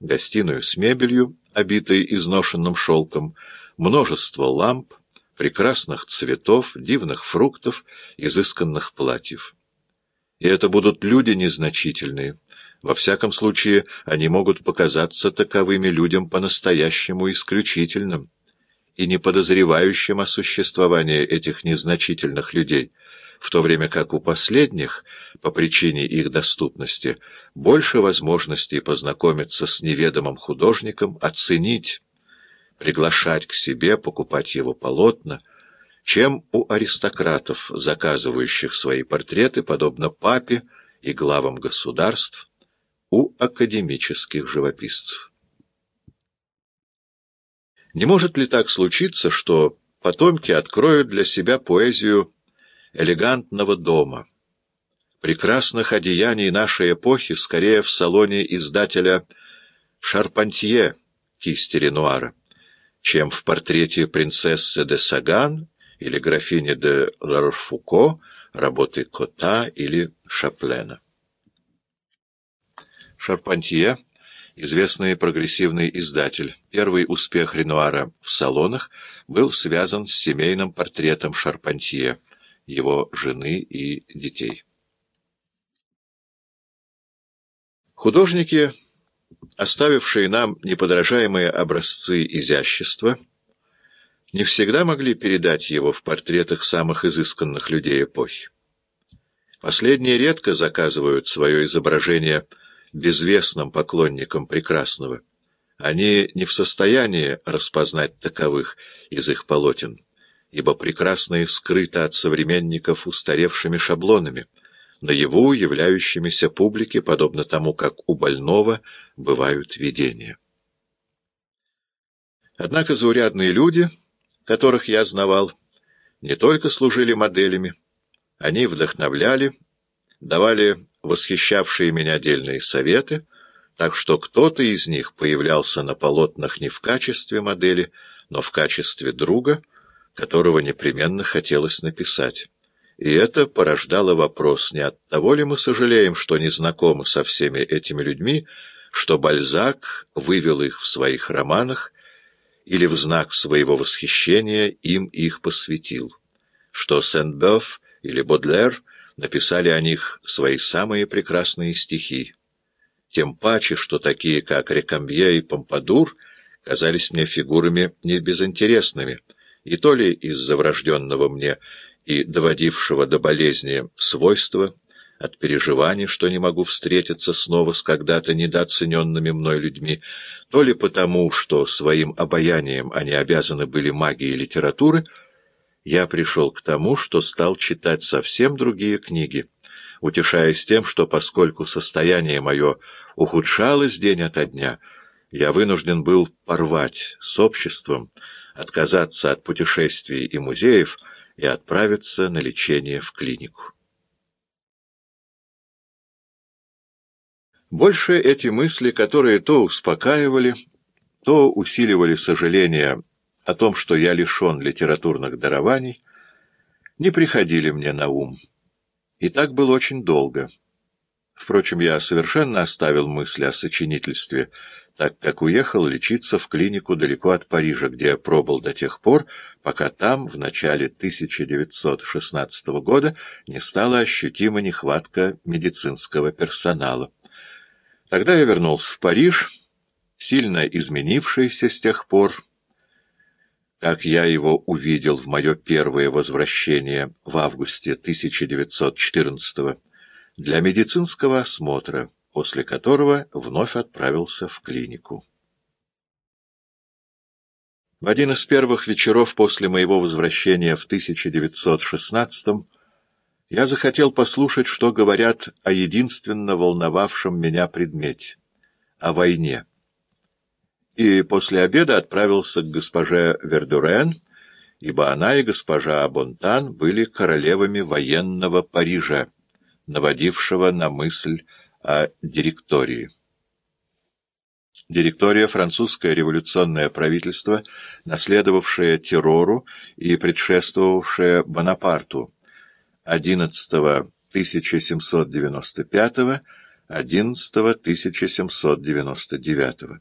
гостиную с мебелью, обитой изношенным шелком, множество ламп, прекрасных цветов, дивных фруктов, изысканных платьев. И это будут люди незначительные. Во всяком случае, они могут показаться таковыми людям по-настоящему исключительным и не подозревающим о существовании этих незначительных людей, в то время как у последних, по причине их доступности, больше возможностей познакомиться с неведомым художником, оценить, приглашать к себе, покупать его полотна, чем у аристократов, заказывающих свои портреты, подобно папе и главам государств, у академических живописцев. Не может ли так случиться, что потомки откроют для себя поэзию элегантного дома, прекрасных одеяний нашей эпохи скорее в салоне издателя Шарпантье кисти Ренуара, чем в портрете принцессы де Саган или графини де Ларошфуко, работы Кота или Шаплена. Шарпантье известный прогрессивный издатель. Первый успех Ренуара в салонах был связан с семейным портретом Шарпантье, его жены и детей. Художники, оставившие нам неподражаемые образцы изящества, не всегда могли передать его в портретах самых изысканных людей эпохи. Последние редко заказывают свое изображение – безвестным поклонникам прекрасного. Они не в состоянии распознать таковых из их полотен, ибо прекрасное скрыто от современников устаревшими шаблонами, наяву являющимися публике, подобно тому, как у больного бывают видения. Однако заурядные люди, которых я знавал, не только служили моделями, они вдохновляли, давали восхищавшие меня дельные советы, так что кто-то из них появлялся на полотнах не в качестве модели, но в качестве друга, которого непременно хотелось написать. И это порождало вопрос, не от того ли мы сожалеем, что не знакомы со всеми этими людьми, что Бальзак вывел их в своих романах или в знак своего восхищения им их посвятил, что Сен-Бёв или Бодлер написали о них свои самые прекрасные стихи. Тем паче, что такие, как Рекамбье и Помпадур, казались мне фигурами не безинтересными, и то ли из-за врожденного мне и доводившего до болезни свойства, от переживаний, что не могу встретиться снова с когда-то недооцененными мной людьми, то ли потому, что своим обаянием они обязаны были магии литературы, я пришел к тому, что стал читать совсем другие книги, утешаясь тем, что поскольку состояние мое ухудшалось день ото дня, я вынужден был порвать с обществом, отказаться от путешествий и музеев и отправиться на лечение в клинику. Больше эти мысли, которые то успокаивали, то усиливали сожаление о том, что я лишен литературных дарований, не приходили мне на ум. И так было очень долго. Впрочем, я совершенно оставил мысли о сочинительстве, так как уехал лечиться в клинику далеко от Парижа, где пробыл до тех пор, пока там, в начале 1916 года, не стала ощутима нехватка медицинского персонала. Тогда я вернулся в Париж, сильно изменившийся с тех пор, как я его увидел в мое первое возвращение в августе 1914 для медицинского осмотра, после которого вновь отправился в клинику. В один из первых вечеров после моего возвращения в 1916 я захотел послушать, что говорят о единственно волновавшем меня предмете — о войне и после обеда отправился к госпоже Вердурен, ибо она и госпожа Бонтан были королевами военного Парижа, наводившего на мысль о директории. Директория — французское революционное правительство, наследовавшее террору и предшествовавшее Бонапарту 11 1795 11 1799